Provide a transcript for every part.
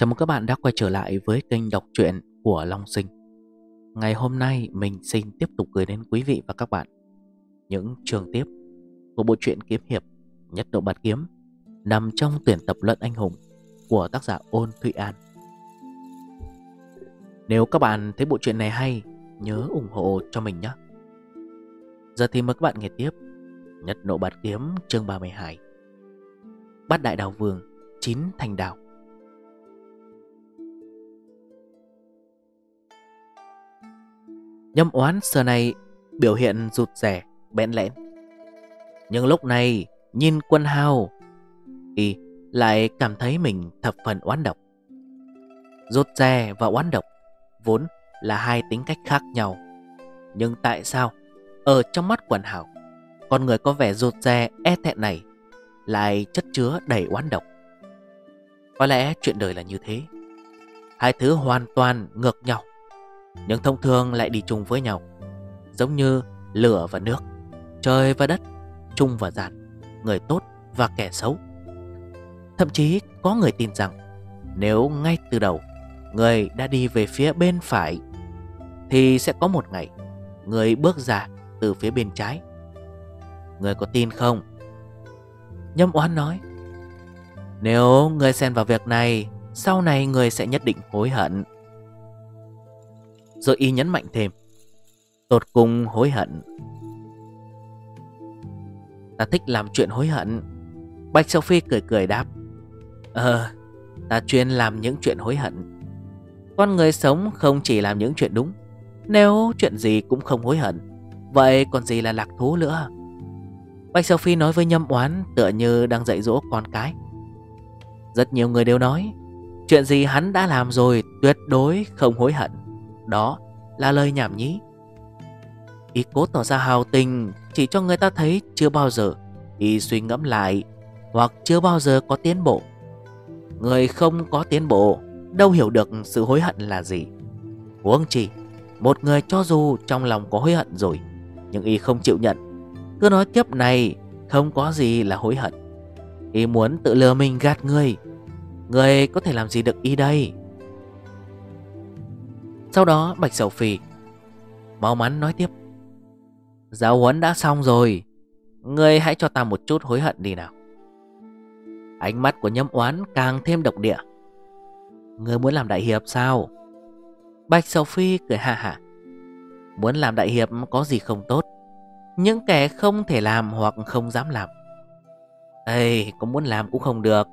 Chào mừng các bạn đã quay trở lại với kênh đọc truyện của Long Sinh. Ngày hôm nay, mình xin tiếp tục gửi đến quý vị và các bạn Những chương tiếp của bộ truyện kiếm hiệp Nhất độ bát kiếm, Nằm trong tuyển tập luận anh hùng của tác giả Ôn Thụy An. Nếu các bạn thấy bộ truyện này hay, Nhớ ủng hộ cho mình nhé. Giờ thì mời các bạn nghe tiếp Nhất độ bát kiếm chương 32 Bát đại đào vương, Chín thành đào Nhâm oán xưa này biểu hiện rụt rẻ, bẽn lẽn. Nhưng lúc này nhìn quân hào, y lại cảm thấy mình thập phần oán độc. Rụt rè và oán độc vốn là hai tính cách khác nhau. Nhưng tại sao ở trong mắt quần hào, con người có vẻ rụt rè e thẹn này lại chất chứa đầy oán độc? Có lẽ chuyện đời là như thế. Hai thứ hoàn toàn ngược nhau. Nhưng thông thường lại đi chung với nhau, Giống như lửa và nước, Trời và đất, Chung và giản Người tốt và kẻ xấu. Thậm chí có người tin rằng Nếu ngay từ đầu Người đã đi về phía bên phải, Thì sẽ có một ngày Người bước ra từ phía bên trái. Người có tin không? Nhâm oán nói, Nếu người xen vào việc này, Sau này người sẽ nhất định hối hận rồi y nhấn mạnh thêm. Tột cùng hối hận. Ta thích làm chuyện hối hận. Bạch Sophie cười cười đáp. Ờ Ta chuyên làm những chuyện hối hận. Con người sống không chỉ làm những chuyện đúng. Nếu chuyện gì cũng không hối hận, Vậy còn gì là lạc thú nữa? Bạch Sophie nói với nhâm oán Tựa như đang dạy dỗ con cái. Rất nhiều người đều nói, Chuyện gì hắn đã làm rồi Tuyệt đối không hối hận đó là lời nhảm nhí. Ý cố tỏ ra hào tình Chỉ cho người ta thấy chưa bao giờ Y suy ngẫm lại, Hoặc chưa bao giờ có tiến bộ. Người không có tiến bộ, Đâu hiểu được sự hối hận là gì. Huống chi, Một người cho dù trong lòng có hối hận rồi, Nhưng y không chịu nhận. Cứ nói kiếp này, Không có gì là hối hận. Y muốn tự lừa mình gạt người. Người có thể làm gì được y đây? Sau đó Bạch Sầu Phi Mau mắn nói tiếp. Giáo huấn đã xong rồi. Ngươi hãy cho ta một chút hối hận đi nào. Ánh mắt của nhâm oán càng thêm độc địa. Ngươi muốn làm đại hiệp sao? Bạch Sầu Phi cười ha ha Muốn làm đại hiệp có gì không tốt? Những kẻ không thể làm hoặc không dám làm. Ê, có muốn làm cũng không được.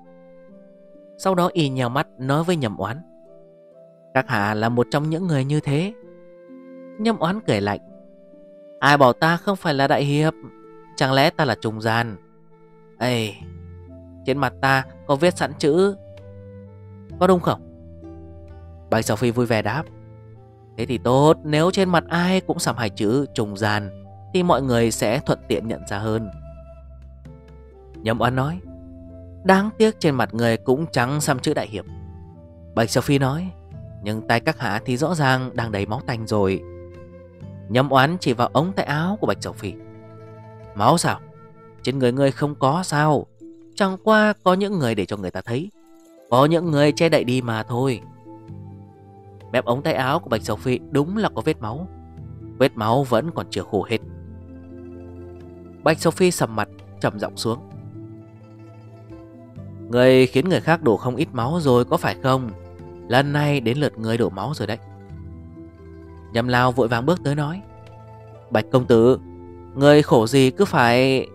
Sau đó y nhào mắt nói với nhầm oán các hạ là một trong những người như thế. Nhâm oán cười lạnh. Ai bảo ta không phải là đại hiệp? Chẳng lẽ ta là trùng gian? Ê, Trên mặt ta có viết sẵn chữ. Có đúng không? Bạch Sở Phi vui vẻ đáp. Thế thì tốt, Nếu trên mặt ai cũng sắm hai chữ trùng gian, Thì mọi người sẽ thuận tiện nhận ra hơn. Nhâm oán nói. Đáng tiếc trên mặt người cũng trắng xăm chữ đại hiệp. Bạch Sophie nói nhưng tay các hạ thì rõ ràng đang đầy máu tanh rồi. Nhâm oán chỉ vào ống tay áo của Bạch Sầu Phi Máu sao? Trên người người không có sao. Chẳng qua có những người để cho người ta thấy. Có những người che đậy đi mà thôi. Mép ống tay áo của Bạch Sầu Phi đúng là có vết máu. Vết máu vẫn còn chưa khô hết. Bạch Sầu Phi sầm mặt, trầm giọng xuống. Người khiến người khác đổ không ít máu rồi có phải không? Lần này đến lượt người đổ máu rồi đấy. Nhầm lao vội vàng bước tới nói, Bạch công tử, Người khổ gì cứ phải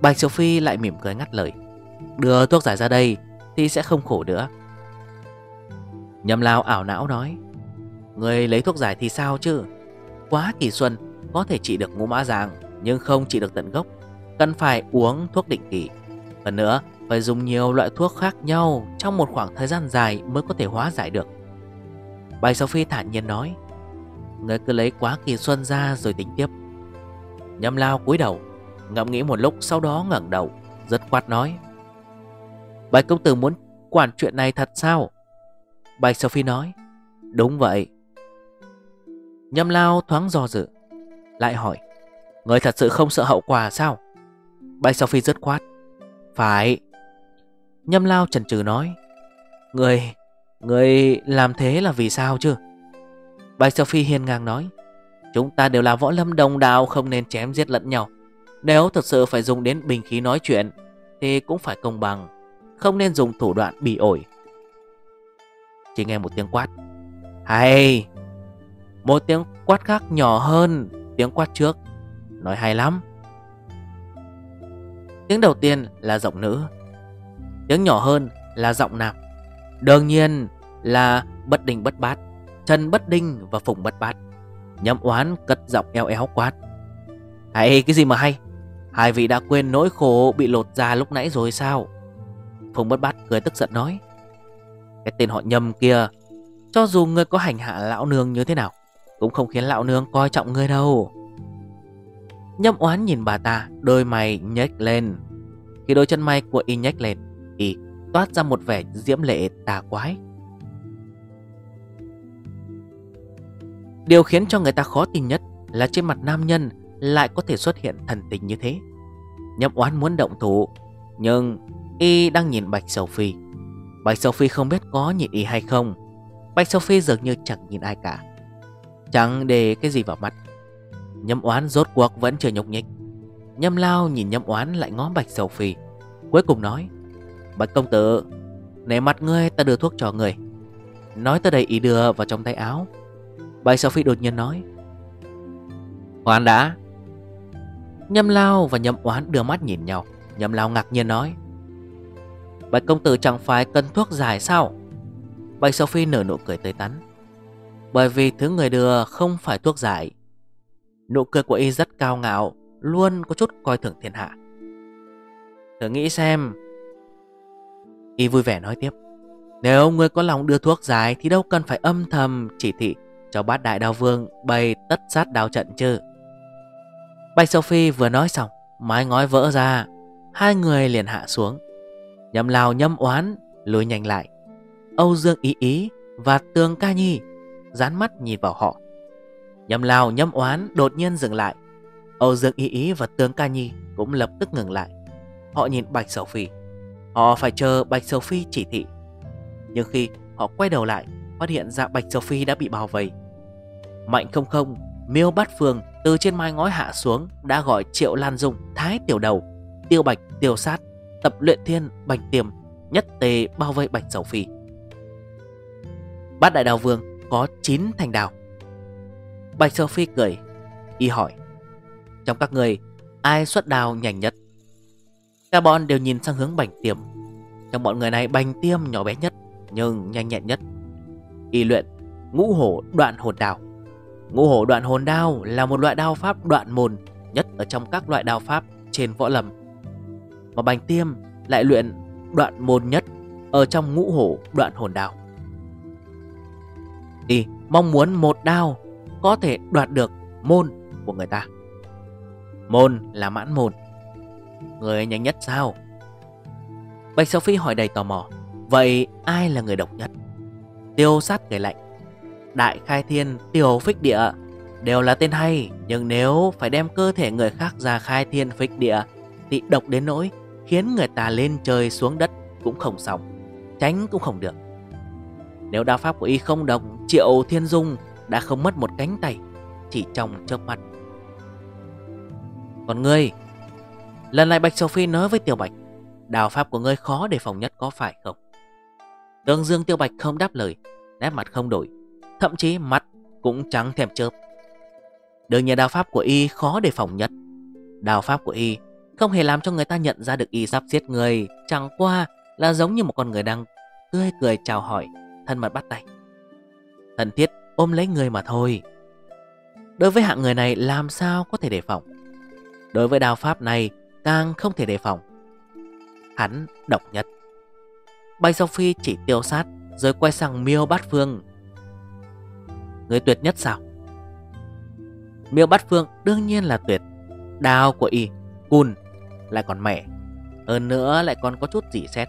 Bạch Sophie lại mỉm cười ngắt lời, Đưa thuốc giải ra đây Thì sẽ không khổ nữa. Nhầm lao ảo não nói, Người lấy thuốc giải thì sao chứ? Quá kỳ xuân, Có thể trị được ngũ mã ràng Nhưng không trị được tận gốc, Cần phải uống thuốc định kỳ. Hơn nữa phải dùng nhiều loại thuốc khác nhau Trong một khoảng thời gian dài mới có thể hóa giải được. Bài Sophie thản nhiên nói Người cứ lấy quá kỳ xuân ra rồi tính tiếp. Nhâm lao cúi đầu, Ngẫm nghĩ một lúc sau đó ngẩng đầu Rất quát nói Bạch công tử muốn quản chuyện này thật sao? Bài Sophie nói, Đúng vậy. Nhâm lao thoáng do dự, Lại hỏi Người thật sự không sợ hậu quả sao? Bài Sophie rất quát Phải Nhâm lao chần chừ nói, Người Người làm thế là vì sao chứ? Bạch Sophie hiền ngang nói, Chúng ta đều là võ lâm đồng đạo, Không nên chém giết lẫn nhau. Nếu thật sự phải dùng đến bình khí nói chuyện, Thì cũng phải công bằng, Không nên dùng thủ đoạn bị ổi. Chỉ nghe một tiếng quát, Hay! Một tiếng quát khác nhỏ hơn Tiếng quát trước, Nói hay lắm. Tiếng đầu tiên là giọng nữ Tiếng nhỏ hơn là giọng nạp Đương nhiên là bất đình bất bát Trần bất đinh và phùng bất bát. Nhậm oán cất giọng eo éo quát. Hay, cái gì mà hay? Hai vị đã quên nỗi khổ bị lột ra lúc nãy rồi sao? Phùng bất bát cười tức giận nói. Cái tên họ nhầm kia, Cho dù ngươi có hành hạ lão nương như thế nào, Cũng không khiến lão nương coi trọng ngươi đâu. Nhâm oán nhìn bà ta, Đôi mày nhếch lên. Khi đôi chân mày của y nhếch lên toát ra một vẻ diễm lệ tà quái. Điều khiến cho người ta khó tin nhất Là trên mặt nam nhân Lại có thể xuất hiện thần tình như thế. Nhâm oán muốn động thủ, Nhưng y đang nhìn Bạch Sầu Phi. Bạch Sầu Phi không biết có nhìn y hay không. Bạch Sầu Phi dường như chẳng nhìn ai cả. Chẳng để cái gì vào mắt. Nhâm oán rốt cuộc vẫn chưa nhục nhích. Nhâm lao nhìn nhâm oán lại ngó Bạch Sầu Phi, Cuối cùng nói Bạch công tử, Nể mặt ngươi ta đưa thuốc cho người. Nói tới đây ý đưa vào trong tay áo. Bạch sophie Phi đột nhiên nói Hoán đã. Nhâm lao và nhâm oán đưa mắt nhìn nhau. Nhâm lao ngạc nhiên nói, Bạch công tử chẳng phải cần thuốc giải sao? Bạch Sophie nở nụ cười tươi tắn, Bởi vì thứ người đưa không phải thuốc giải. Nụ cười của y rất cao ngạo, Luôn có chút coi thường thiên hạ. Thử nghĩ xem Y vui vẻ nói tiếp. Nếu người có lòng đưa thuốc giải Thì đâu cần phải âm thầm chỉ thị Cho bát đại đao vương bày tất sát đao trận chứ. Bạch Sophie vừa nói xong, Mái ngói vỡ ra, Hai người liền hạ xuống. Nhâm lào nhâm oán, lùi nhanh lại. Âu Dương Ý Ý và Tường Ca Nhi Dán mắt nhìn vào họ. Nhâm lào nhâm oán đột nhiên dừng lại. Âu Dương Ý Ý và Tường Ca Nhi cũng lập tức ngừng lại. Họ nhìn Bạch Sầu Phi. Họ phải chờ Bạch Sầu Phi chỉ thị. Nhưng khi họ quay đầu lại, Phát hiện ra Bạch Sầu Phi đã bị bao vây. Mạnh không không, Miêu Bát Phương từ trên mái ngói hạ xuống Đã gọi Triệu Lan Dung, Thái Tiểu Đầu, Tiêu Bạch, Tiêu Sát, Tập luyện thiên, Bạch Tiềm Nhất tề bao vây Bạch Sầu Phi. Bát Đại Đào Vương có 9 thành đào. Bạch Sầu Phi cười, Y hỏi, Trong các người ai xuất đào nhanh nhất? Cả bọn đều nhìn sang hướng Bành Tiêm. Trong bọn người này Bành Tiêm nhỏ bé nhất, Nhưng nhanh nhẹn nhất Y luyện ngũ hổ đoạn hồn đào Ngũ hổ đoạn hồn đao là một loại đao pháp đoạn mồn nhất ở trong các loại đao pháp trên võ lâm. Mà Bành Tiêm lại luyện đoạn môn nhất ở trong ngũ hổ đoạn hồn đao. Y mong muốn một đao có thể đoạt được môn của người ta. Môn là mãn môn. Người nhanh nhất sao? Bạch Sophie hỏi đầy tò mò. Vậy ai là người độc nhất? Tiêu sát kể lạnh. Đại khai thiên, tiểu phích địa Đều là tên hay Nhưng nếu phải đem cơ thể người khác ra khai thiên phích địa Thì độc đến nỗi Khiến người ta lên trời xuống đất cũng không xong Tránh cũng không được Nếu đa pháp của y không độc Triệu Thiên Dung đã không mất một cánh tay Chỉ trong chớp mắt Còn ngươi Lần này Bạch Sophie nói với Tiểu Bạch, Đào pháp của ngươi khó để phòng nhất có phải không? Tương Dương Tiêu Bạch không đáp lời, Nét mặt không đổi, Thậm chí mắt cũng trắng thèm chớp. Đương nhiên đào pháp của y khó để phòng nhất. Đào pháp của y không hề làm cho người ta nhận ra được y sắp giết người, Chẳng qua là giống như một con người đang tươi cười chào hỏi, Thân mật bắt tay. Thần thiết ôm lấy người mà thôi. Đối với hạng người này làm sao có thể đề phòng? Đối với đào pháp này càng không thể đề phòng. Hắn độc nhất. Bay sau phi chỉ tiêu sát, Rồi quay sang miêu bát phương. Người tuyệt nhất sao? Miêu Bát Phương đương nhiên là tuyệt. Đao của y, cùn, lại còn mẻ. Hơn nữa lại còn có chút dỉ xét.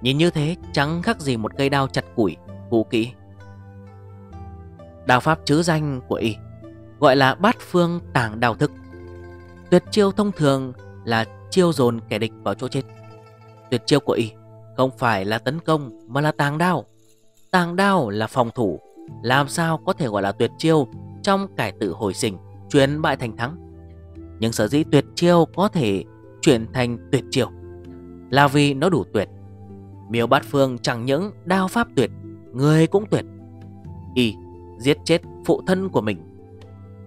Nhìn như thế, chẳng khác gì một cây đao chặt củi Cũ kỹ. Đao pháp chữ danh của y, Gọi là bát phương tàng đao thức. Tuyệt chiêu thông thường là chiêu dồn kẻ địch vào chỗ chết. Tuyệt chiêu của y không phải là tấn công, mà là tàng đao. Tàng đao là phòng thủ, Làm sao có thể gọi là tuyệt chiêu Trong cải tử hồi sinh, Chuyển bại thành thắng. Nhưng sở dĩ tuyệt chiêu có thể chuyển thành tuyệt chiêu Là vì nó đủ tuyệt. Miêu bát phương chẳng những đao pháp tuyệt, Người cũng tuyệt. Y giết chết phụ thân của mình.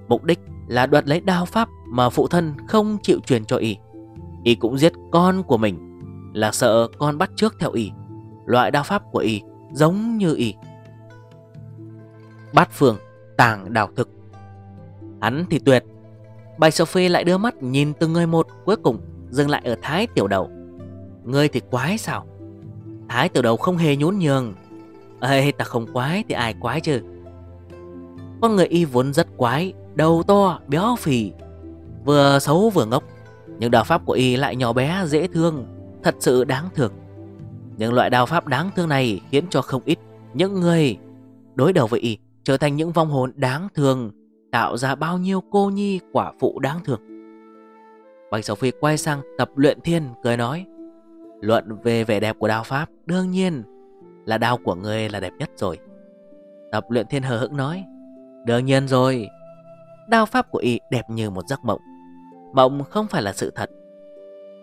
Mục đích là đoạt lấy đao pháp Mà phụ thân không chịu truyền cho Y. Y cũng giết con của mình, Là sợ con bắt trước theo Y. Loại đao pháp của Y giống như Y. Bát phương tàng đào thực. Hắn thì tuyệt. Bạch Sophie lại đưa mắt nhìn từng người một, Cuối cùng dừng lại ở Thái Tiểu Đầu. Ngươi thì quái sao? Thái Tiểu Đầu không hề nhún nhường. Ê, ta không quái thì ai quái chứ? Con người y vốn rất quái Đầu to, béo phì, Vừa xấu vừa ngốc. Nhưng đạo pháp của y lại nhỏ bé, dễ thương, Thật sự đáng thương những loại đạo pháp đáng thương này Khiến cho không ít những người Đối đầu với y trở thành những vong hồn đáng thương, Tạo ra bao nhiêu cô nhi quả phụ đáng thương Bạch Sầu Phi quay sang tập luyện thiên, cười nói, Luận về vẻ đẹp của đao pháp, Đương nhiên là đao của người là đẹp nhất rồi. Tập luyện thiên hờ hững nói, Đương nhiên rồi Đao pháp của y đẹp như một giấc mộng. Mộng không phải là sự thật.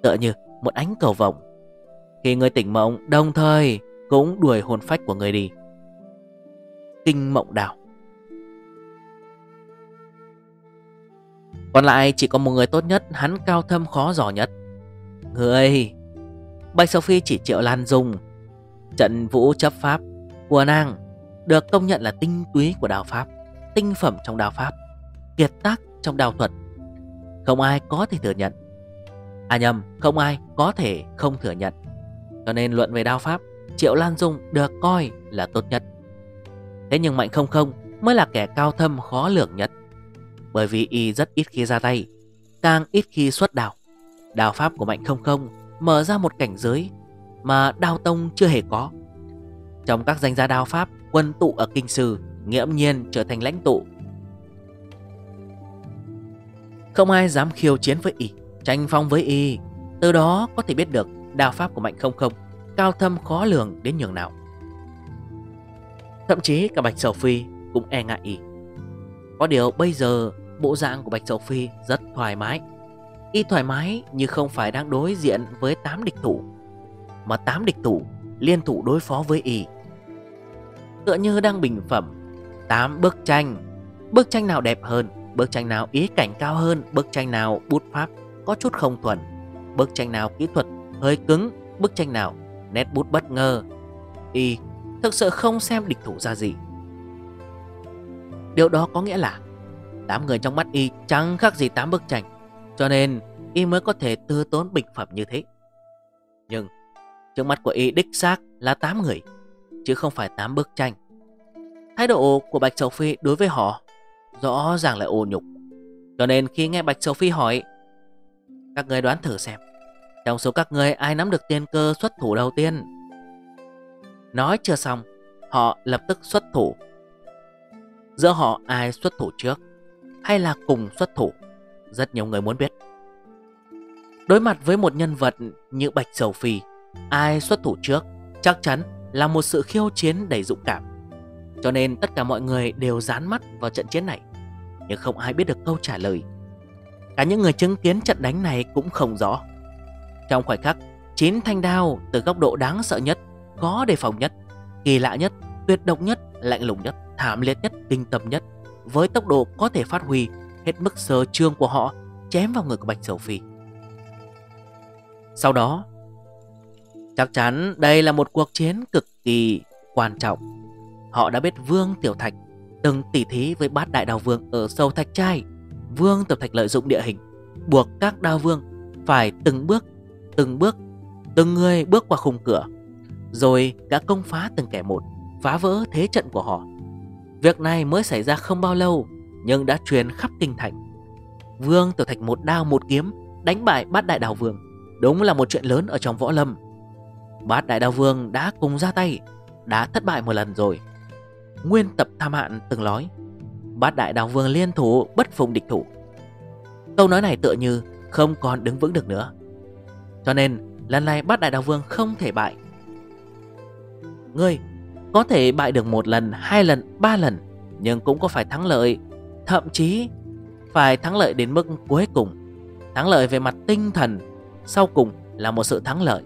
Tựa như một ánh cầu vồng. Khi người tỉnh mộng, đồng thời Cũng đuổi hồn phách của người đi. Kinh mộng đảo. Còn lại chỉ có một người tốt nhất, Hắn cao thâm khó giỏ nhất. Người! Bạch Sophie chỉ triệu Lan Dung. Trận vũ chấp pháp của nàng Được công nhận là tinh túy của đạo Pháp, Tinh phẩm trong đạo Pháp. Kiệt tác trong đào thuật. Không ai có thể thừa nhận. À nhầm, không ai có thể không thừa nhận. Cho nên luận về đao Pháp Triệu Lan Dung được coi là tốt nhất. Thế nhưng Mạnh Không Không mới là kẻ cao thâm khó lường nhất. Bởi vì y rất ít khi ra tay Càng ít khi xuất đào Đào pháp của Mạnh Không Không Mở ra một cảnh giới Mà đào tông chưa hề có. Trong các danh gia đao pháp Quân tụ ở Kinh Sư Nghiễm nhiên trở thành lãnh tụ không ai dám khiêu chiến với y, Tranh phong với y. Từ đó có thể biết được đao pháp của Mạnh Không Không Cao thâm khó lường đến nhường nào. Thậm chí cả Bạch Sầu Phi cũng e ngại y. Có điều bây giờ, bộ dạng của Bạch Sầu Phi rất thoải mái. Y thoải mái như không phải đang đối diện với 8 địch thủ, Mà 8 địch thủ liên thủ đối phó với Y. Tựa như đang bình phẩm 8 bức tranh. Bức tranh nào đẹp hơn? Bức tranh nào ý cảnh cao hơn, Bức tranh nào bút pháp có chút không thuần? Bức tranh nào kỹ thuật hơi cứng, Bức tranh nào nét bút bất ngờ? Y Thực sự không xem địch thủ ra gì. Điều đó có nghĩa là Tám người trong mắt y chẳng khác gì tám bức tranh, Cho nên y mới có thể tư tốn bình phẩm như thế. Nhưng Trước mắt của y đích xác là tám người, Chứ không phải tám bức tranh. Thái độ của Bạch Sầu Phi đối với họ Rõ ràng là ô nhục. Cho nên khi nghe Bạch Sầu Phi hỏi, Các người đoán thử xem, Trong số các người ai nắm được tiên cơ xuất thủ đầu tiên? Nói chưa xong, Họ lập tức xuất thủ. Giữa họ ai xuất thủ trước, Hay là cùng xuất thủ, Rất nhiều người muốn biết. Đối mặt với một nhân vật như Bạch Sầu Phi, Ai xuất thủ trước Chắc chắn là một sự khiêu chiến đầy dũng cảm. Cho nên tất cả mọi người đều dán mắt vào trận chiến này. Nhưng không ai biết được câu trả lời. Cả những người chứng kiến trận đánh này cũng không rõ. Trong khoảnh khắc Chín thanh đao từ góc độ đáng sợ nhất Có đề phòng nhất Kỳ lạ nhất, tuyệt độc nhất, lạnh lùng nhất Thảm liệt nhất, kinh tâm nhất Với tốc độ có thể phát huy Hết mức sơ trương của họ Chém vào người của Bạch Sầu Phi. Sau đó Chắc chắn đây là một cuộc chiến cực kỳ quan trọng. Họ đã biết Vương Tiểu Thạch Từng tỉ thí với bát đại đào vương ở sâu thạch trai. Vương Tiểu Thạch lợi dụng địa hình, Buộc các đao vương phải từng bước Từng bước, Từng người bước qua khung cửa, Rồi đã công phá từng kẻ một, Phá vỡ thế trận của họ. Việc này mới xảy ra không bao lâu, Nhưng đã truyền khắp kinh thành. Vương Tiểu Thạch một đao một kiếm Đánh bại bát đại đào vương. Đúng là một chuyện lớn ở trong võ lâm. Bát đại đào vương đã cùng ra tay, Đã thất bại một lần rồi. Nguyên tập tham hạn từng nói Bát đại đào vương liên thủ bất phùng địch thủ. Câu nói này tựa như không còn đứng vững được nữa. Cho nên lần này bát đại đào vương không thể bại. Ngươi Có thể bại được một lần, hai lần, ba lần Nhưng cũng có phải thắng lợi Thậm chí phải thắng lợi đến mức cuối cùng. Thắng lợi về mặt tinh thần Sau cùng là một sự thắng lợi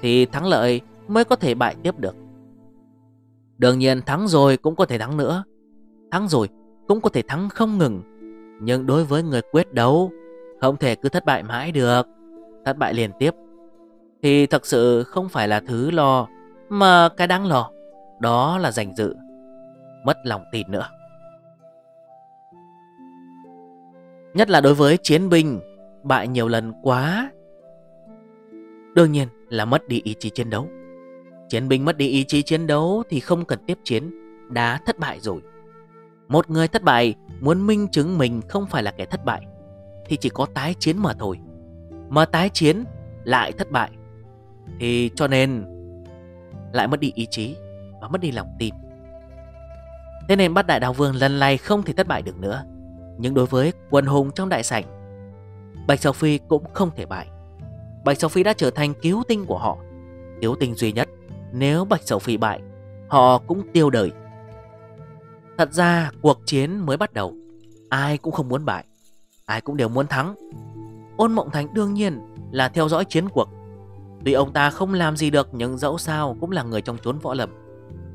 Thì thắng lợi mới có thể bại tiếp được. Đương nhiên thắng rồi cũng có thể thắng nữa. Thắng rồi cũng có thể thắng không ngừng. Nhưng đối với người quyết đấu, Không thể cứ thất bại mãi được. Thất bại liên tiếp. Thì thật sự không phải là thứ lo, Mà cái đáng lo, Đó là giành dự. Mất lòng tin nữa. Nhất là đối với chiến binh, Bại nhiều lần quá. Đương nhiên là mất đi ý chí chiến đấu. Chiến binh mất đi ý chí chiến đấu Thì không cần tiếp chiến, Đã thất bại rồi. Một người thất bại Muốn minh chứng mình không phải là kẻ thất bại, Thì chỉ có tái chiến mà thôi. Mà tái chiến lại thất bại, Thì cho nên Lại mất đi ý chí Và mất đi lòng tin. Thế nên bắt đại đào vương lần này không thể thất bại được nữa. Nhưng đối với quần hùng trong đại sảnh, Bạch Sầu Phi cũng không thể bại. Bạch Sầu Phi đã trở thành cứu tinh của họ, Cứu tinh duy nhất. Nếu Bạch Sầu Phi bại, Họ cũng tiêu đời. Thật ra, cuộc chiến mới bắt đầu. Ai cũng không muốn bại, Ai cũng đều muốn thắng. Ôn Mộng Thành đương nhiên là theo dõi chiến cuộc. Tuy ông ta không làm gì được, Nhưng dẫu sao cũng là người trong chốn võ lâm.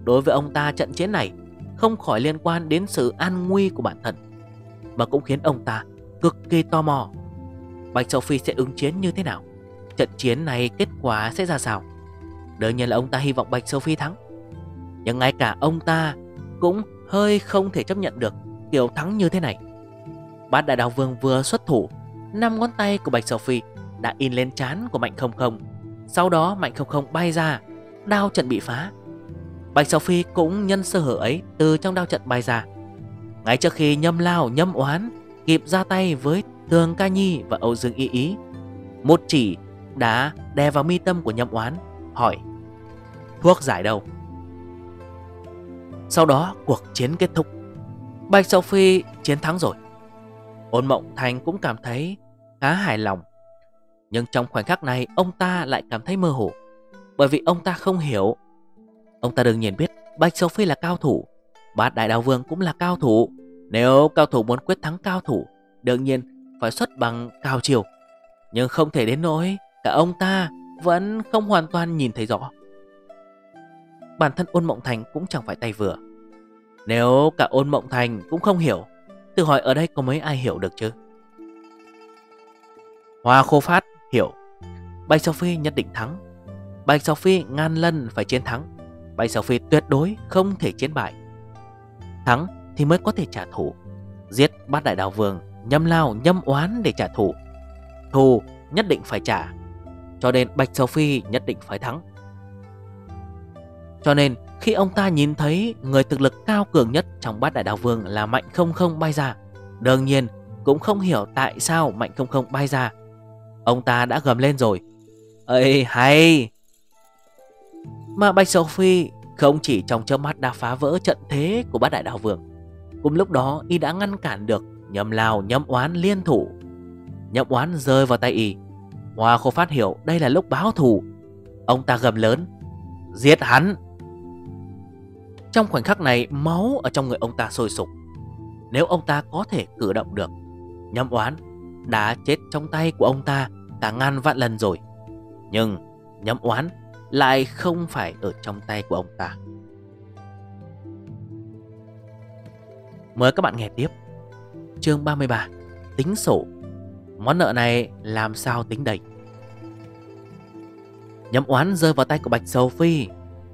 Đối với ông ta, trận chiến này Không khỏi liên quan đến sự an nguy của bản thân, Mà cũng khiến ông ta cực kỳ tò mò. Bạch Sầu Phi sẽ ứng chiến như thế nào? Trận chiến này kết quả sẽ ra sao? Đương nhiên là ông ta hy vọng Bạch sophie thắng. Nhưng ngay cả ông ta Cũng hơi không thể chấp nhận được Kiểu thắng như thế này. Bát Đại Đào Vương vừa xuất thủ, năm ngón tay của Bạch sophie Đã in lên chán của Mạnh Không Không. Sau đó Mạnh Không Không bay ra, Đao trận bị phá. Bạch sophie cũng nhân sơ hở ấy Từ trong đao trận bay ra. Ngay trước khi nhâm lao, nhâm oán, Kịp ra tay với Tường Ca Nhi và Âu Dương Y Ý, Một chỉ đã đè vào mi tâm của nhâm oán, Hỏi Thuốc giải đâu. Sau đó, cuộc chiến kết thúc. Bạch Sầu Phi chiến thắng rồi. Ôn Mộng Thành cũng cảm thấy khá hài lòng. Nhưng trong khoảnh khắc này, ông ta lại cảm thấy mơ hồ. Bởi vì ông ta không hiểu. Ông ta đương nhiên biết Bạch Sầu Phi là cao thủ. Bát Đại Đào Vương cũng là cao thủ. Nếu cao thủ muốn quyết thắng cao thủ, Đương nhiên phải xuất bằng cao chiều Nhưng không thể đến nỗi Cả ông ta vẫn không hoàn toàn nhìn thấy rõ. Bản thân ôn mộng thành cũng chẳng phải tay vừa. Nếu cả ôn mộng thành cũng không hiểu, Tự hỏi ở đây có mấy ai hiểu được chứ? Hoa khô phát hiểu. Bạch Sophie nhất định thắng. Bạch Sophie ngàn lần phải chiến thắng. Bạch Sophie tuyệt đối không thể chiến bại. Thắng thì mới có thể trả thù. Giết bát đại đào vương, Nhâm lao, nhâm oán để trả thù. Thù nhất định phải trả. Cho nên Bạch Sophie nhất định phải thắng. Cho nên, khi ông ta nhìn thấy người thực lực cao cường nhất trong bát đại đào vương là Mạnh không không bay ra, Đương nhiên cũng không hiểu tại sao Mạnh không không bay ra. Ông ta đã gầm lên rồi. Ê, hay! Mà Bạch Sophie không chỉ trong chớp mắt đã phá vỡ trận thế của bát đại đào vương, Cùng lúc đó y đã ngăn cản được nhầm lào nhâm oán liên thủ. Nhâm oán rơi vào tay y. Hoa khô phát hiểu đây là lúc báo thù. Ông ta gầm lớn, Giết hắn! Trong khoảnh khắc này, Máu ở trong người ông ta sôi sục. Nếu ông ta có thể cử động được Nhâm oán, đã chết trong tay của ông ta Cả ngàn vạn lần rồi. Nhưng nhâm oán lại không phải ở trong tay của ông ta. Mời các bạn nghe tiếp. Chương 33 Tính sổ. Món nợ này làm sao tính đầy Nhậm oán rơi vào tay của Bạch Sầu Phi.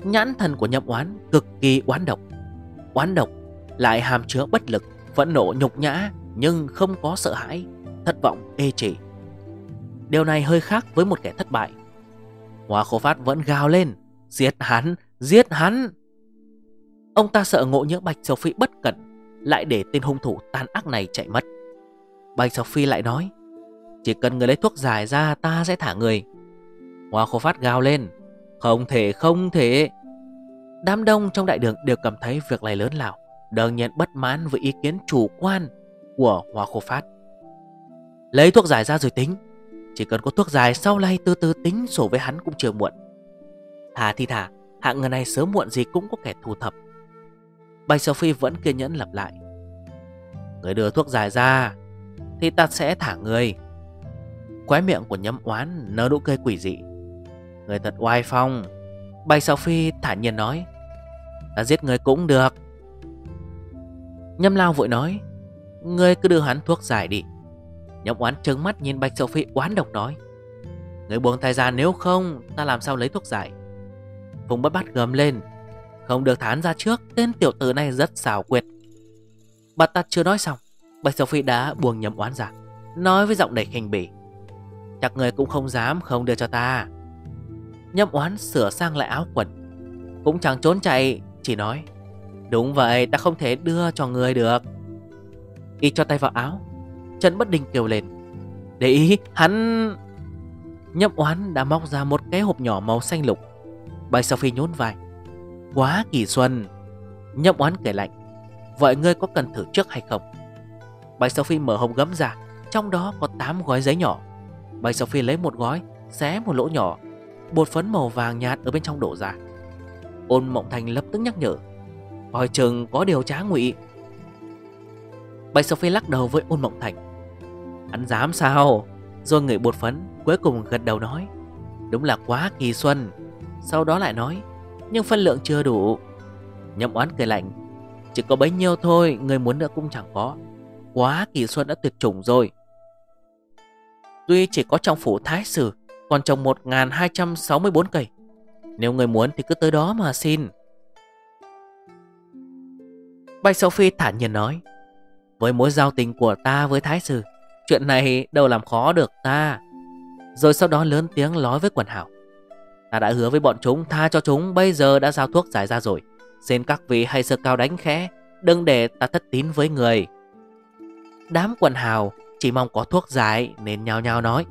Nhãn thần của nhậm oán cực kỳ oán độc. Oán độc lại hàm chứa bất lực Phẫn nộ nhục nhã Nhưng không có sợ hãi Thất vọng ê chỉ Điều này hơi khác với một kẻ thất bại. Hoa khổ phát vẫn gào lên Giết hắn, giết hắn! Ông ta sợ ngộ nhỡ Bạch Sầu Phi bất cẩn Lại để tên hung thủ tàn ác này chạy mất. Bạch Sầu Phi lại nói Chỉ cần người lấy thuốc giải ra ta sẽ thả người. Hoa khổ phát gào lên không thể không thể. Đám đông trong đại đường đều cảm thấy việc này lớn lao, Đương nhiên bất mãn với ý kiến chủ quan của Hoa khô phát. Lấy thuốc giải ra rồi tính, Chỉ cần có thuốc giải sau này từ từ tính sổ với hắn cũng chưa muộn. Thả thì thả Hạng người này sớm muộn gì cũng có kẻ thu thập. Bạch Sophie vẫn kiên nhẫn lặp lại. Người đưa thuốc giải ra, Thì ta sẽ thả người. Khóe miệng của nhâm oán nở nụ cười quỷ dị. Người thật oai phong. Bạch Sophie thản nhiên nói, Ta giết người cũng được. Nhâm lao vội nói, Ngươi cứ đưa hắn thuốc giải đi. Nhâm oán trứng mắt nhìn Bạch Sophie oán độc nói, Người buông tay ra nếu không, Ta làm sao lấy thuốc giải? Phùng bất bắt gầm lên, Không được thán ra trước, Tên tiểu tử này rất xảo quyệt. Bà ta chưa nói xong, Bạch Sophie đã buông nhầm oán ra, Nói với giọng đầy khinh bỉ, Chắc người cũng không dám không đưa cho ta. Nhâm oán sửa sang lại áo quần. Cũng chẳng trốn chạy, Chỉ nói, Đúng vậy, ta không thể đưa cho người được. Y cho tay vào áo Trần bất định kêu lên, Để ý, hắn Nhâm oán đã móc ra một cái hộp nhỏ màu xanh lục Bạch phi nhún vai, Quá kỳ xuân. Nhâm oán kể lạnh Vậy ngươi có cần thử trước hay không? Bạch Sophie mở hộp gấm ra, Trong đó có 8 gói giấy nhỏ. Bạch Sophie lấy một gói, Xé một lỗ nhỏ Bột phấn màu vàng nhạt ở bên trong đổ ra. Ôn Mộng Thành lập tức nhắc nhở. Coi chừng có điều trá ngụy. Bạch Sophie lắc đầu với ôn Mộng Thành. Hắn dám sao? Rồi người bột phấn cuối cùng gật đầu nói. Đúng là quá kỳ xuân. Sau đó lại nói, Nhưng phân lượng chưa đủ. Nhậm oán cười lạnh. Chỉ có bấy nhiêu thôi, Người muốn nữa cũng chẳng có. Quá kỳ xuân đã tuyệt chủng rồi. Tuy chỉ có trong phủ thái sử còn trồng 1264 cây. Nếu người muốn thì cứ tới đó mà xin. Bạch Sophie thản nhiên nói, Với mối giao tình của ta với thái sư, Chuyện này đâu làm khó được ta. Rồi sau đó lớn tiếng nói với quần hảo Ta đã hứa với bọn chúng, tha cho chúng, Bây giờ đã giao thuốc giải ra rồi. Xin các vị hay sơ cao đánh khẽ, Đừng để ta thất tín với người. Đám quần hào chỉ mong có thuốc giải nên nhao nhao nói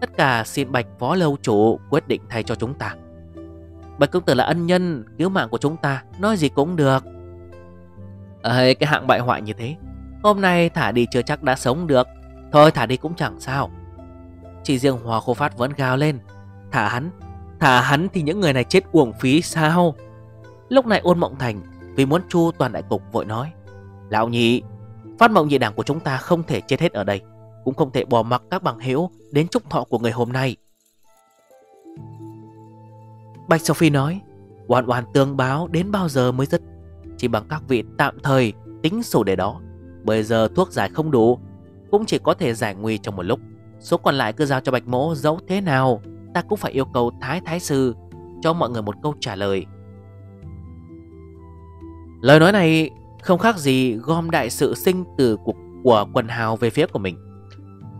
Tất cả xin bạch phó lâu chủ quyết định thay cho chúng ta. Bạch công tử là ân nhân cứu mạng của chúng ta Nói gì cũng được. Ê, cái hạng bại hoại như thế. Hôm nay thả đi chưa chắc đã sống được. Thôi thả đi cũng chẳng sao. Chỉ riêng Hòa Khô Phát vẫn gào lên. Thả hắn Thả hắn thì những người này chết uổng phí sao? Lúc này ôn mộng thành Vì muốn chu toàn đại cục vội nói. Lão nhị Phát mộng nhị đảng của chúng ta không thể chết hết ở đây. Cũng không thể bỏ mặc các bằng hữu Đến chúc thọ của người hôm nay. Bạch Sophie nói, Oan oan tương báo đến bao giờ mới dứt? Chỉ bằng các vị tạm thời Tính sổ để đó. Bây giờ thuốc giải không đủ, Cũng chỉ có thể giải nguy trong một lúc. Số còn lại cứ giao cho Bạch Mỗ dẫu thế nào, Ta cũng phải yêu cầu Thái Thái Sư Cho mọi người một câu trả lời. Lời nói này không khác gì gom đại sự sinh từ cuộc của quần hào về phía của mình.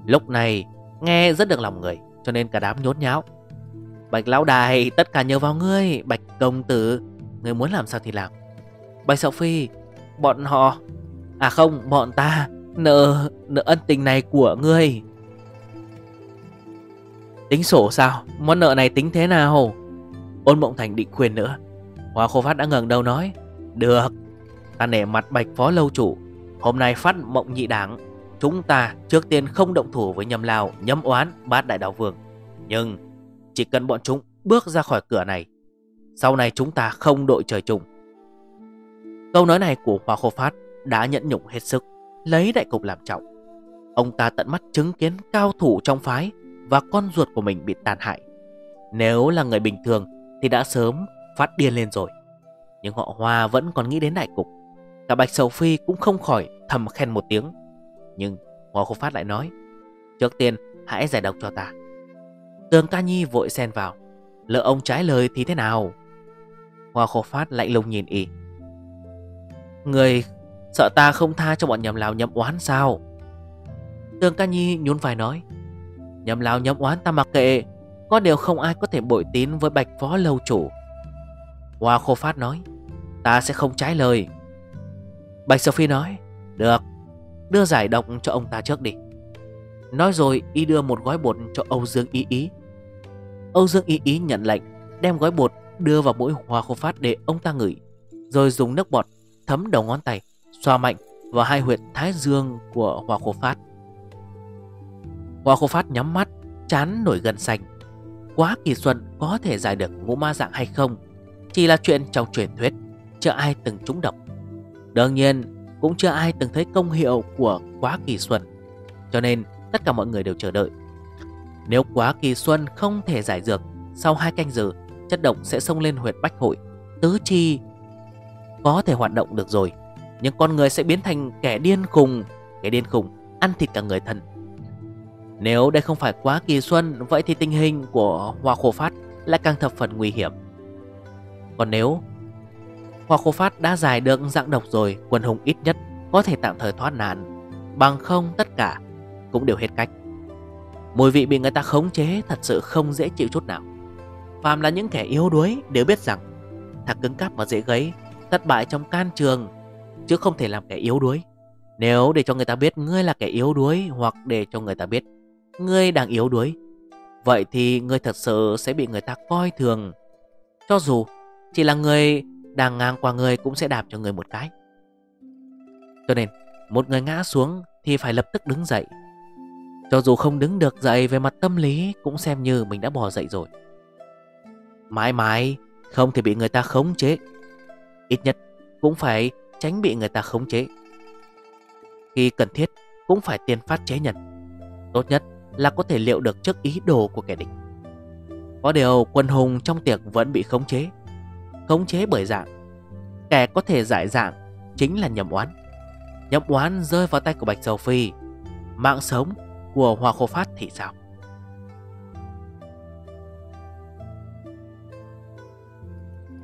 Lúc này, nghe rất được lòng người, Cho nên cả đám nhốt nháo. Bạch lão đài, tất cả nhờ vào ngươi, Bạch công tử. Ngươi muốn làm sao thì làm. Bạch Sậu Phi, Bọn họ À không, bọn ta, Nợ nợ ân tình này của ngươi. Tính sổ sao? Món nợ này tính thế nào? Ôn Mộng Thành định khuyên nữa. Hoa khô phát đã ngẩng đầu nói, Được. Ta nể mặt bạch phó lâu chủ. Hôm nay phát mộng nhị đảng. Chúng ta trước tiên không động thủ với nhầm lào Nhâm oán bát đại đạo vương. Nhưng chỉ cần bọn chúng bước ra khỏi cửa này, Sau này chúng ta không đội trời chung. Câu nói này của Hoa Khô Phát Đã nhẫn nhục hết sức, Lấy đại cục làm trọng. Ông ta tận mắt chứng kiến cao thủ trong phái Và con ruột của mình bị tàn hại. Nếu là người bình thường Thì đã sớm phát điên lên rồi. Nhưng họ Hoa vẫn còn nghĩ đến đại cục. Cả Bạch Sầu Phi cũng không khỏi thầm khen một tiếng. Nhưng Hoa Khô Phát lại nói, Trước tiên, hãy giải độc cho ta. Tường ca nhi vội xen vào, Lỡ ông trái lời thì thế nào? Hoa Khô Phát lạnh lùng nhìn y Người sợ ta không tha cho bọn nhầm lào nhậm oán sao? Tường ca nhi nhún vai nói, Nhầm lào nhậm oán ta mặc kệ, Có điều không ai có thể bội tín với bạch phó lâu chủ. Hoa Khô Phát nói, Ta sẽ không trái lời. Bạch Sophie nói, Được Đưa giải độc cho ông ta trước đi. Nói rồi, y đưa một gói bột cho Âu Dương Y Ý. Âu Dương Y Ý nhận lệnh, Đem gói bột đưa vào mũi Hoa Khô Phát để ông ta ngửi, Rồi dùng nước bọt thấm đầu ngón tay, Xoa mạnh vào hai huyệt thái dương của Hoa Khô Phát. Hoa Khô Phát nhắm mắt, Chán nổi gần xanh Quá kỳ xuân có thể giải được ngũ ma dạng hay không, Chỉ là chuyện trong truyền thuyết, Chưa ai từng trúng độc. Đương nhiên cũng chưa ai từng thấy công hiệu của quá kỳ xuân. Cho nên, tất cả mọi người đều chờ đợi. Nếu quá kỳ xuân không thể giải dược, Sau hai canh giờ, Chất độc sẽ xông lên huyệt bách hội. Tứ chi Có thể hoạt động được rồi, Nhưng con người sẽ biến thành kẻ điên khùng. Kẻ điên khùng, ăn thịt cả người thân Nếu đây không phải quá kỳ xuân, Vậy thì tình hình của hoa khô phát Lại càng thập phần nguy hiểm. Còn nếu Hoa khô phát đã giải được dạng độc rồi, Quân hùng ít nhất có thể tạm thời thoát nạn. Bằng không, tất cả Cũng đều hết cách. Mùi vị bị người ta khống chế Thật sự không dễ chịu chút nào. Phàm là những kẻ yếu đuối đều biết rằng, Thằng cứng cáp và dễ gấy, Thất bại trong can trường, Chứ không thể làm kẻ yếu đuối. Nếu để cho người ta biết ngươi là kẻ yếu đuối Hoặc để cho người ta biết Ngươi đang yếu đuối, Vậy thì ngươi thật sự sẽ bị người ta coi thường. Cho dù chỉ là người đang ngang qua người cũng sẽ đạp cho người một cái. Cho nên, một người ngã xuống thì phải lập tức đứng dậy. Cho dù không đứng được dậy về mặt tâm lý Cũng xem như mình đã bò dậy rồi. Mãi mãi, không thể bị người ta khống chế. Ít nhất, cũng phải tránh bị người ta khống chế. Khi cần thiết, cũng phải tiên phát chế nhận. Tốt nhất là có thể liệu được trước ý đồ của kẻ địch. Có điều quân hùng trong tiệc vẫn bị khống chế. Khống chế bởi dạng. Kẻ có thể giải dạng chính là nhầm oán. Nhầm oán rơi vào tay của Bạch Dầu Phi, Mạng sống của Hoa Khô Phát thì sao?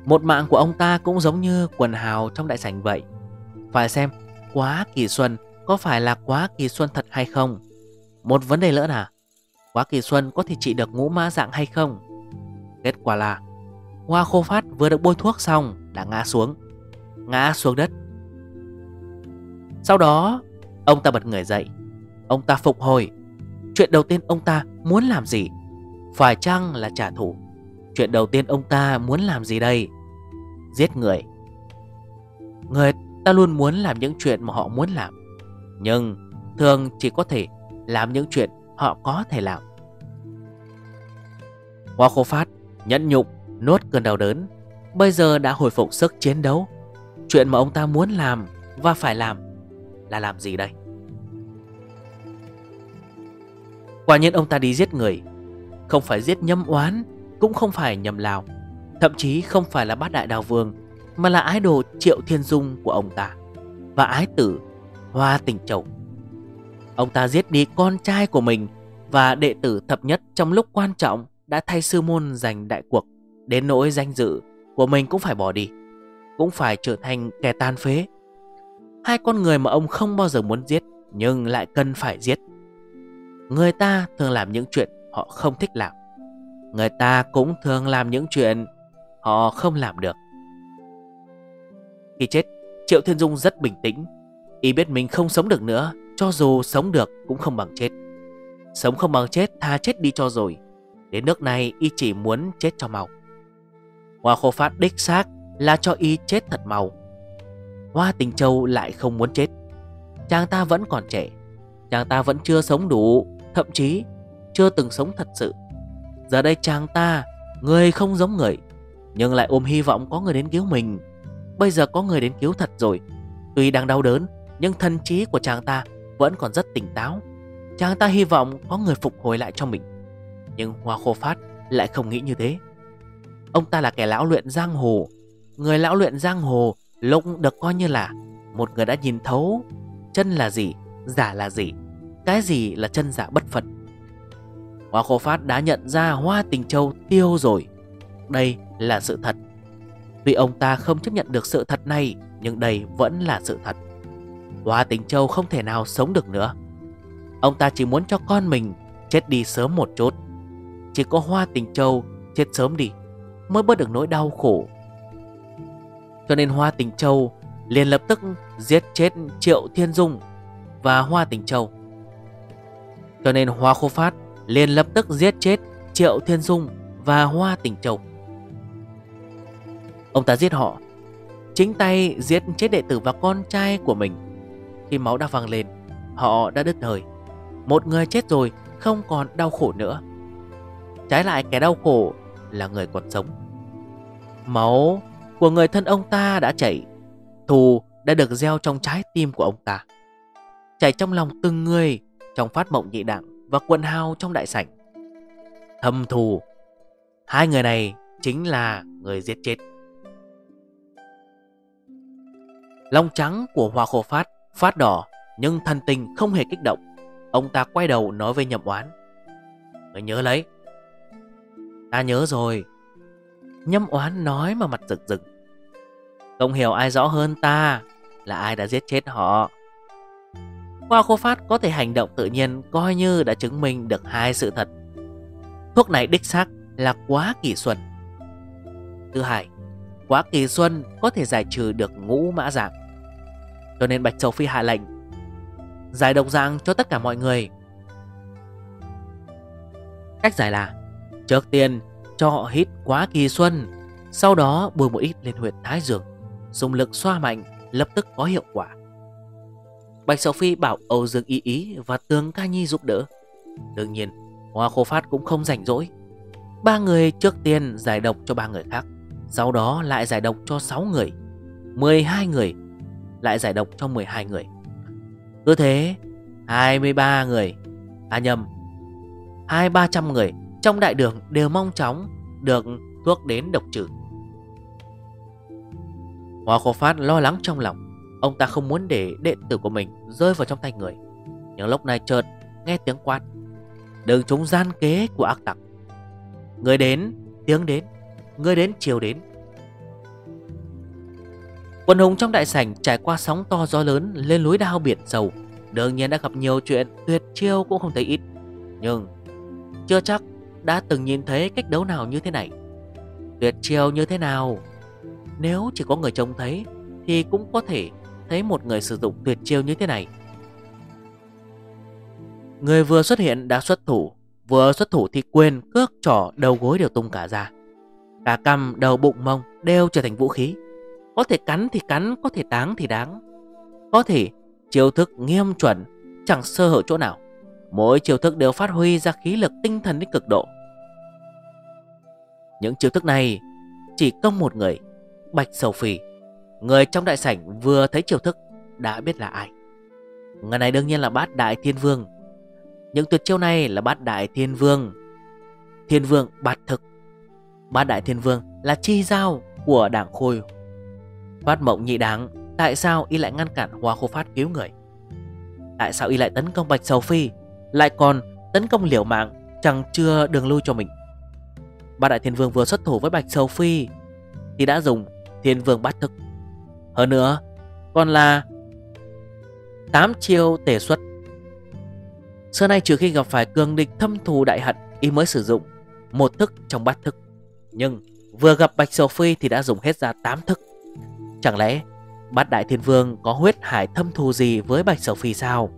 Một mạng của ông ta cũng giống như quần hào trong đại sảnh vậy. Phải xem, quá kỳ xuân có phải là quá kỳ xuân thật hay không? Một vấn đề nữa là Quá kỳ xuân có thể trị được ngũ mã dạng hay không? Kết quả là Hoa khô phát vừa được bôi thuốc xong Đã ngã xuống Ngã xuống đất. Sau đó, Ông ta bật người dậy. Ông ta phục hồi. Chuyện đầu tiên ông ta muốn làm gì? Phải chăng là trả thù? Chuyện đầu tiên ông ta muốn làm gì đây? Giết người. Người ta luôn muốn làm những chuyện mà họ muốn làm. Nhưng thường chỉ có thể làm những chuyện họ có thể làm. Hoa khô phát Nhẫn nhục nốt cơn đau đớn. Bây giờ đã hồi phục sức chiến đấu. Chuyện mà ông ta muốn làm Và phải làm Là làm gì đây? Quả nhiên ông ta đi giết người. Không phải giết nhâm oán, Cũng không phải nhầm lào. Thậm chí không phải là bát đại đào vương, Mà là ái đồ triệu thiên dung của ông ta Và ái tử Hoa tình châu. Ông ta giết đi con trai của mình Và đệ tử thập nhất trong lúc quan trọng Đã thay sư môn giành đại cuộc. Đến nỗi danh dự của mình cũng phải bỏ đi, Cũng phải trở thành kẻ tan phế. Hai con người mà ông không bao giờ muốn giết, Nhưng lại cần phải giết. Người ta thường làm những chuyện họ không thích làm. Người ta cũng thường làm những chuyện họ không làm được. Khi chết, Triệu Thiên Dung rất bình tĩnh. Y biết mình không sống được nữa, Cho dù sống được cũng không bằng chết. Sống không bằng chết, tha chết đi cho rồi. Đến nước này, y chỉ muốn chết cho mau. Hoa khô phát đích xác là cho y chết thật mau. Hoa tình châu lại không muốn chết. Chàng ta vẫn còn trẻ. Chàng ta vẫn chưa sống đủ, Thậm chí chưa từng sống thật sự. Giờ đây chàng ta, Người không giống người, Nhưng lại ôm hy vọng có người đến cứu mình. Bây giờ có người đến cứu thật rồi. Tuy đang đau đớn, Nhưng thân trí của chàng ta vẫn còn rất tỉnh táo. Chàng ta hy vọng có người phục hồi lại cho mình. Nhưng Hoa Khô Phát lại không nghĩ như thế. Ông ta là kẻ lão luyện giang hồ. Người lão luyện giang hồ Lúc được coi như là Một người đã nhìn thấu Chân là gì, giả là gì. Cái gì là chân giả bất phật? Hoa khô phát đã nhận ra Hoa tình châu tiêu rồi. Đây là sự thật. Tuy ông ta không chấp nhận được sự thật này Nhưng đây vẫn là sự thật. Hoa tình châu không thể nào sống được nữa. Ông ta chỉ muốn cho con mình Chết đi sớm một chút. Chỉ có Hoa tình châu chết sớm đi mới bớt được nỗi đau khổ. Cho nên Hoa Tình Châu liền lập tức giết chết Triệu Thiên Dung và Hoa Tình Châu. Cho nên Hoa Khô Phát liền lập tức giết chết Triệu Thiên Dung và Hoa Tình Châu. Ông ta giết họ, chính tay giết chết đệ tử và con trai của mình. Khi máu đã văng lên, họ đã đứt thời Một người chết rồi không còn đau khổ nữa. Trái lại kẻ đau khổ là người còn sống Máu của người thân ông ta đã chảy. Thù đã được gieo trong trái tim của ông ta. Chảy trong lòng từng người, Trong phát mộng nhị đảng Và quần hào trong đại sảnh. Thâm thù. Hai người này chính là người giết chết. Long trắng của hoa khổ phát Phát đỏ, Nhưng thần tình không hề kích động. Ông ta quay đầu nói với nhậm oán. Người nhớ lấy. Ta nhớ rồi. Nhâm oán nói mà mặt rực rực. Không hiểu ai rõ hơn ta Là ai đã giết chết họ. Hoa khô phát có thể hành động tự nhiên Coi như đã chứng minh được hai sự thật. Thuốc này đích xác là quá kỳ xuân. Thứ hai, Quá kỳ xuân có thể giải trừ được ngũ mã dạng. Cho nên Bạch Châu Phi hạ lệnh, Giải độc dạng cho tất cả mọi người. Cách giải là, Trước tiên cho họ hít quá kỳ xuân. Sau đó, bôi một ít lên huyệt thái dương Dùng lực xoa mạnh, Lập tức có hiệu quả. Bạch Sầu Phi bảo Âu Dương ý ý Và Tường Ca Nhi giúp đỡ. Đương nhiên, Hoa Khô Phát cũng không rảnh rỗi. Ba người trước tiên giải độc cho ba người khác, Sau đó lại giải độc cho 6 người 12 người, Lại giải độc cho 12 người. Cứ thế 23 người À nhầm, Hai ba trăm người trong đại đường đều mong chóng được thuốc đến độc trừ. Hoa khổ phát lo lắng trong lòng. Ông ta không muốn để đệ tử của mình rơi vào trong tay người. Nhưng lúc này chợt nghe tiếng quát. Đừng chúng gian kế của ác tặc. Người đến, tiếng đến, người đến chiều đến. Quân hùng trong đại sảnh trải qua sóng to gió lớn lên núi đao biển sầu. Đương nhiên đã gặp nhiều chuyện tuyệt chiêu cũng không thấy ít. Nhưng chưa chắc đã từng nhìn thấy cách đấu nào như thế này? Tuyệt chiêu như thế nào? Nếu chỉ có người trông thấy, Thì cũng có thể thấy một người sử dụng tuyệt chiêu như thế này. Người vừa xuất hiện đã xuất thủ, Vừa xuất thủ thì quên cước trỏ đầu gối đều tung cả ra. Cả cầm đầu bụng mông đều trở thành vũ khí. Có thể cắn thì cắn, Có thể táng thì đáng Có thể chiêu thức nghiêm chuẩn, Chẳng sơ hở chỗ nào. Mỗi chiêu thức đều phát huy ra khí lực tinh thần đến cực độ. Những chiêu thức này, Chỉ công một người, Bạch Sầu Phì, Người trong đại sảnh vừa thấy chiêu thức Đã biết là ai. Người này đương nhiên là bát đại thiên vương. Những tuyệt chiêu này là bát đại thiên vương Thiên vương bạt thực. Bát đại thiên vương là chi giao của đảng khôi. Phát mộng nhị đáng Tại sao y lại ngăn cản hoa khô phát cứu người? Tại sao y lại tấn công Bạch Sầu Phi lại còn tấn công liều mạng Chẳng chưa đường lui cho mình. Ba đại thiên vương vừa xuất thủ với Bạch Sầu Phi Thì đã dùng thiên vương bát thức. Hơn nữa, Còn là 8 chiêu tể xuất. Xưa nay trừ khi gặp phải cường địch thâm thù đại hận, Y mới sử dụng một thức trong bát thức. Nhưng vừa gặp Bạch Sầu Phi thì đã dùng hết ra 8 thức. Chẳng lẽ bát đại thiên vương có huyết hải thâm thù gì với Bạch Sầu Phi sao?